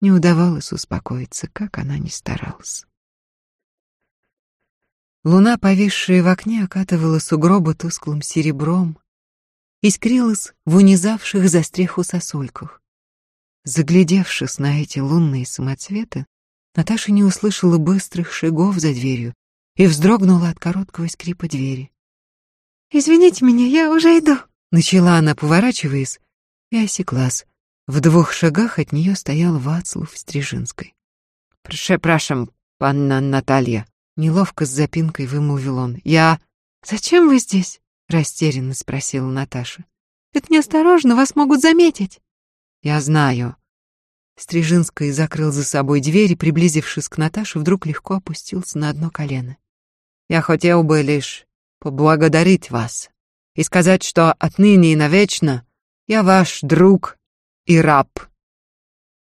не удавалось успокоиться, как она ни старалась. Луна, повисшая в окне, окатывала сугробы тусклым серебром, искрилась в унизавших за стреху сосульках. Заглядевшись на эти лунные самоцветы, Наташа не услышала быстрых шагов за дверью и вздрогнула от короткого скрипа двери. «Извините меня, я уже иду», — начала она, поворачиваясь, и осеклась. В двух шагах от нее стоял Вацлав Стрижинской. «Препрашам, панна Наталья», — неловко с запинкой вымолвил он. «Я...» «Зачем вы здесь?» растерянно спросила Наташа. Это неосторожно, вас могут заметить. Я знаю. Стрижинский закрыл за собой дверь и, приблизившись к Наташе, вдруг легко опустился на одно колено. Я хотел бы лишь поблагодарить вас и сказать, что отныне и навечно я ваш друг и раб.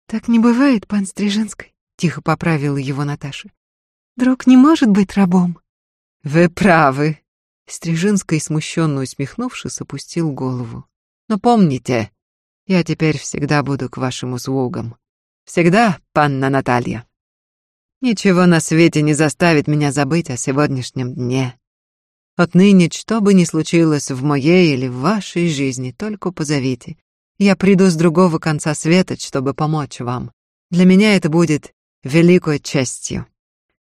Так не бывает, пан Стрижинский, тихо поправила его Наташа. Друг не может быть рабом. Вы правы, Стрижинский, смущенно усмехнувшись, опустил голову. «Но помните, я теперь всегда буду к вашим услугам. Всегда, панна Наталья. Ничего на свете не заставит меня забыть о сегодняшнем дне. Отныне, что бы ни случилось в моей или в вашей жизни, только позовите. Я приду с другого конца света, чтобы помочь вам. Для меня это будет великой честью».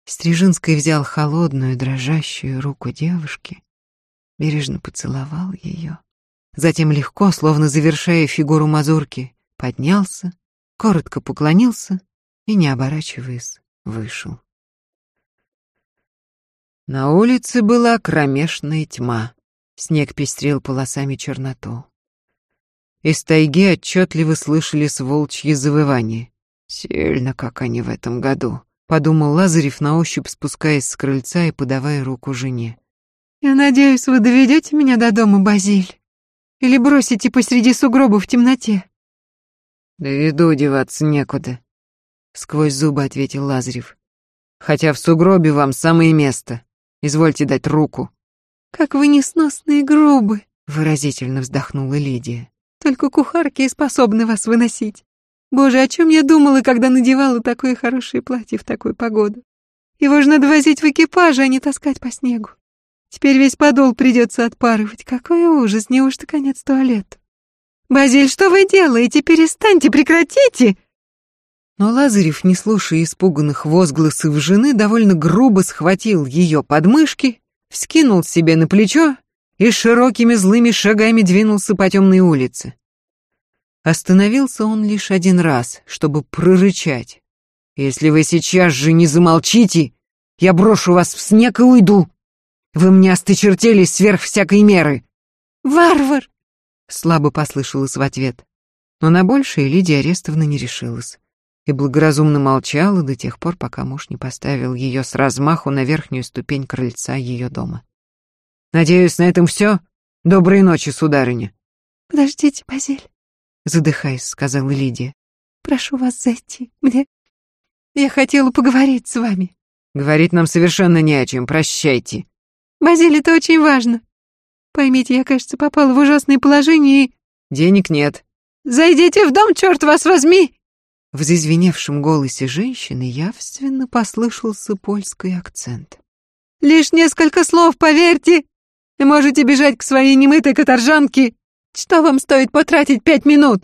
Стрижинский взял холодную, дрожащую руку девушки бережно поцеловал ее. Затем легко, словно завершая фигуру мазурки, поднялся, коротко поклонился и, не оборачиваясь, вышел. На улице была кромешная тьма. Снег пестрел полосами черноту. Из тайги отчетливо слышались волчьи завывания. Сильно, как они в этом году, подумал Лазарев на ощупь, спускаясь с крыльца и подавая руку жене. Я надеюсь, вы доведете меня до дома, Базиль? Или бросите посреди сугроба в темноте? Доведу, деваться некуда, сквозь зубы ответил Лазарев. Хотя в сугробе вам самое место. Извольте дать руку. Как вы несносные грубы, выразительно вздохнула Лидия. Только кухарки и способны вас выносить. Боже, о чем я думала, когда надевала такое хорошее платье в такую погоду? Его же надо возить в экипаже, а не таскать по снегу. Теперь весь подол придется отпарывать. Какой ужас, неужто конец туалет? Базиль, что вы делаете? Перестаньте, прекратите!» Но Лазарев, не слушая испуганных возгласов жены, довольно грубо схватил ее подмышки, вскинул себе на плечо и широкими злыми шагами двинулся по темной улице. Остановился он лишь один раз, чтобы прорычать. «Если вы сейчас же не замолчите, я брошу вас в снег и уйду!» Вы мне осточертелись сверх всякой меры!» «Варвар!» — слабо послышалось в ответ. Но на большее Лидия Арестовна не решилась и благоразумно молчала до тех пор, пока муж не поставил ее с размаху на верхнюю ступень крыльца ее дома. «Надеюсь, на этом все? Доброй ночи, сударыня!» «Подождите, Базиль», — задыхаясь, сказала Лидия. «Прошу вас зайти. Мне... Я хотела поговорить с вами». «Говорить нам совершенно не о чем. Прощайте». «Базиль, это очень важно. Поймите, я, кажется, попала в ужасное положение и...» «Денег нет». «Зайдите в дом, черт вас возьми!» В зазвеневшем голосе женщины явственно послышался польский акцент. «Лишь несколько слов, поверьте, и можете бежать к своей немытой каторжанке. Что вам стоит потратить пять минут?»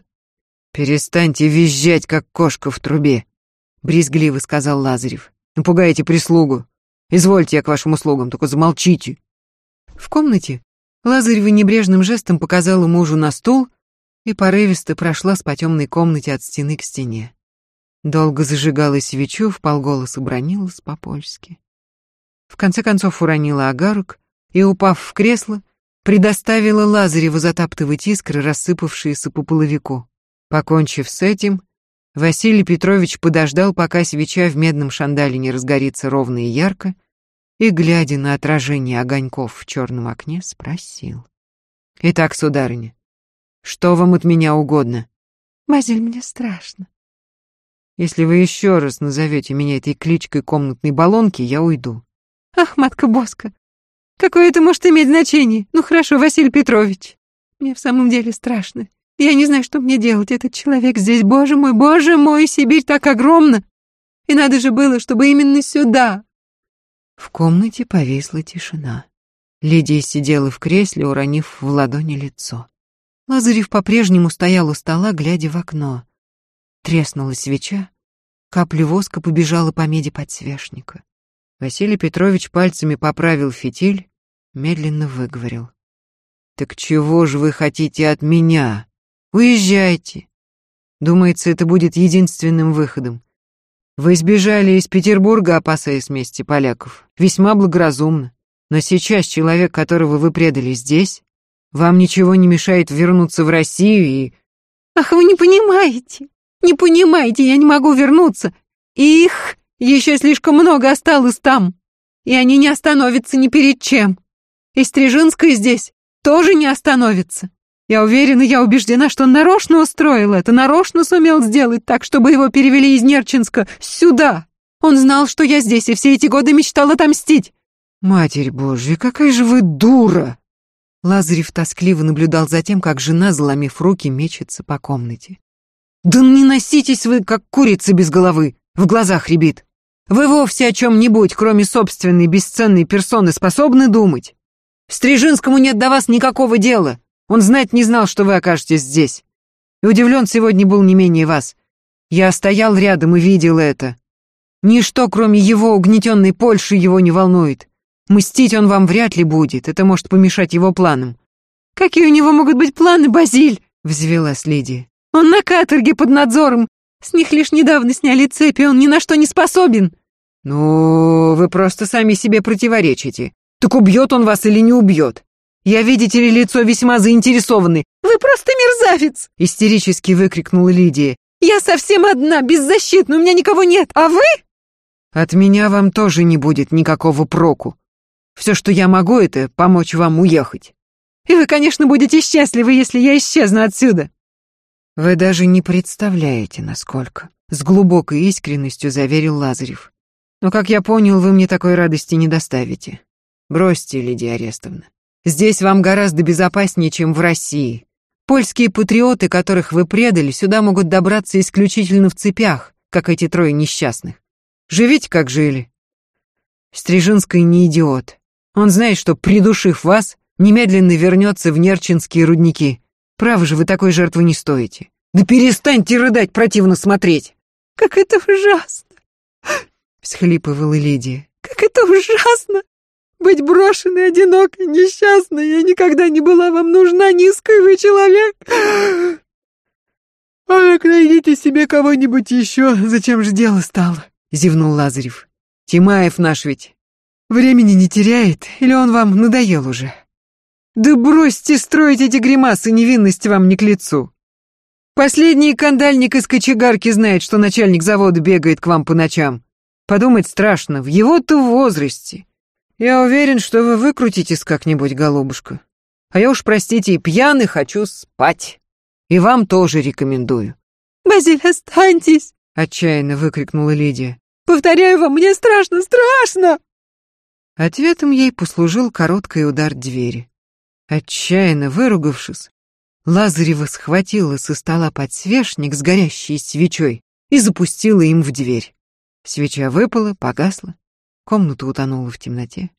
«Перестаньте визжать, как кошка в трубе», — брезгливо сказал Лазарев. «Напугаете прислугу. Извольте я к вашим услугам, только замолчите». В комнате Лазарева небрежным жестом показала мужу на стул и порывисто прошла с по темной комнате от стены к стене. Долго зажигала свечу, вполголоса бронилась по-польски. В конце концов уронила агарок и, упав в кресло, предоставила Лазареву затаптывать искры, рассыпавшиеся по половику. Покончив с этим, Василий Петрович подождал, пока свеча в медном шандале не разгорится ровно и ярко, и, глядя на отражение огоньков в черном окне, спросил. «Итак, сударыня, что вам от меня угодно?» «Базиль, мне страшно. Если вы еще раз назовете меня этой кличкой комнатной баллонки, я уйду. Ах, матка Боска, какое это может иметь значение? Ну хорошо, Василий Петрович. Мне в самом деле страшно. Я не знаю, что мне делать. Этот человек здесь, боже мой, боже мой, Сибирь так огромна. И надо же было, чтобы именно сюда. В комнате повисла тишина. Лидия сидела в кресле, уронив в ладони лицо. Лазарев по-прежнему стоял у стола, глядя в окно. Треснула свеча, капля воска побежала по меди подсвечника. Василий Петрович пальцами поправил фитиль, медленно выговорил. «Так чего же вы хотите от меня? Уезжайте!» Думается, это будет единственным выходом. Вы сбежали из Петербурга, опасаясь мести поляков. Весьма благоразумно. Но сейчас человек, которого вы предали здесь, вам ничего не мешает вернуться в Россию и... Ах, вы не понимаете! Не понимаете, я не могу вернуться. Их еще слишком много осталось там. И они не остановятся ни перед чем. И Стрижинская здесь тоже не остановится. Я уверена, я убеждена, что он нарочно устроил это, нарочно сумел сделать так, чтобы его перевели из Нерчинска сюда. Он знал, что я здесь, и все эти годы мечтал отомстить. Матерь Божья, какая же вы дура! Лазарев тоскливо наблюдал за тем, как жена, заломив руки, мечется по комнате. Да не носитесь вы, как курица без головы, в глазах рябит. Вы вовсе о чем-нибудь, кроме собственной бесценной персоны, способны думать? Стрижинскому нет до вас никакого дела. Он знать не знал, что вы окажетесь здесь. И удивлен сегодня был не менее вас. Я стоял рядом и видел это. Ничто, кроме его угнетенной Польши, его не волнует. Мстить он вам вряд ли будет, это может помешать его планам. «Какие у него могут быть планы, Базиль?» — взвелась Лидия. Он на каторге под надзором. С них лишь недавно сняли цепи, он ни на что не способен. Ну, вы просто сами себе противоречите. Так убьет он вас или не убьет? Я, видите ли, лицо весьма заинтересованный. Вы просто мерзавец! Истерически выкрикнула Лидия. Я совсем одна, беззащитна, у меня никого нет, а вы? От меня вам тоже не будет никакого проку. Все, что я могу, это помочь вам уехать. И вы, конечно, будете счастливы, если я исчезну отсюда. Вы даже не представляете, насколько. С глубокой искренностью заверил Лазарев. Но, как я понял, вы мне такой радости не доставите. Бросьте, Лидия Арестовна. Здесь вам гораздо безопаснее, чем в России. Польские патриоты, которых вы предали, сюда могут добраться исключительно в цепях, как эти трое несчастных. Живите, как жили. Стрижинский не идиот. Он знает, что, придушив вас, немедленно вернется в Нерчинские рудники. Право же, вы такой жертвы не стоите. Да перестаньте рыдать, противно смотреть. Как это ужасно, всхлипывала Лидия. Как это ужасно! Быть брошенной, одинокой, несчастной. Я никогда не была вам нужна, низкий вы человек. А вы найдите себе кого-нибудь еще. Зачем же дело стало? Зевнул Лазарев. Тимаев наш ведь. Времени не теряет, или он вам надоел уже? Да бросьте строить эти гримасы, невинность вам не к лицу. Последний кандальник из кочегарки знает, что начальник завода бегает к вам по ночам. Подумать страшно, в его-то возрасте. Я уверен, что вы выкрутитесь как-нибудь, голубушка. А я уж, простите, и пьяный хочу спать. И вам тоже рекомендую. «Базиль, останьтесь!» — отчаянно выкрикнула Лидия. «Повторяю вам, мне страшно, страшно!» Ответом ей послужил короткий удар двери. Отчаянно выругавшись, Лазарева схватила со стола подсвечник с горящей свечой и запустила им в дверь. Свеча выпала, погасла, комната утонула в темноте.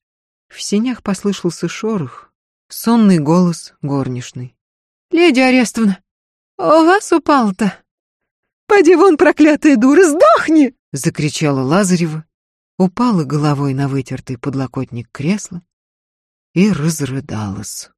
В сенях послышался шорох, сонный голос горничной. «Леди Арестовна, у вас упал-то?» «Поди вон, проклятая дура, сдохни!» — закричала Лазарева, упала головой на вытертый подлокотник кресла и разрыдалась.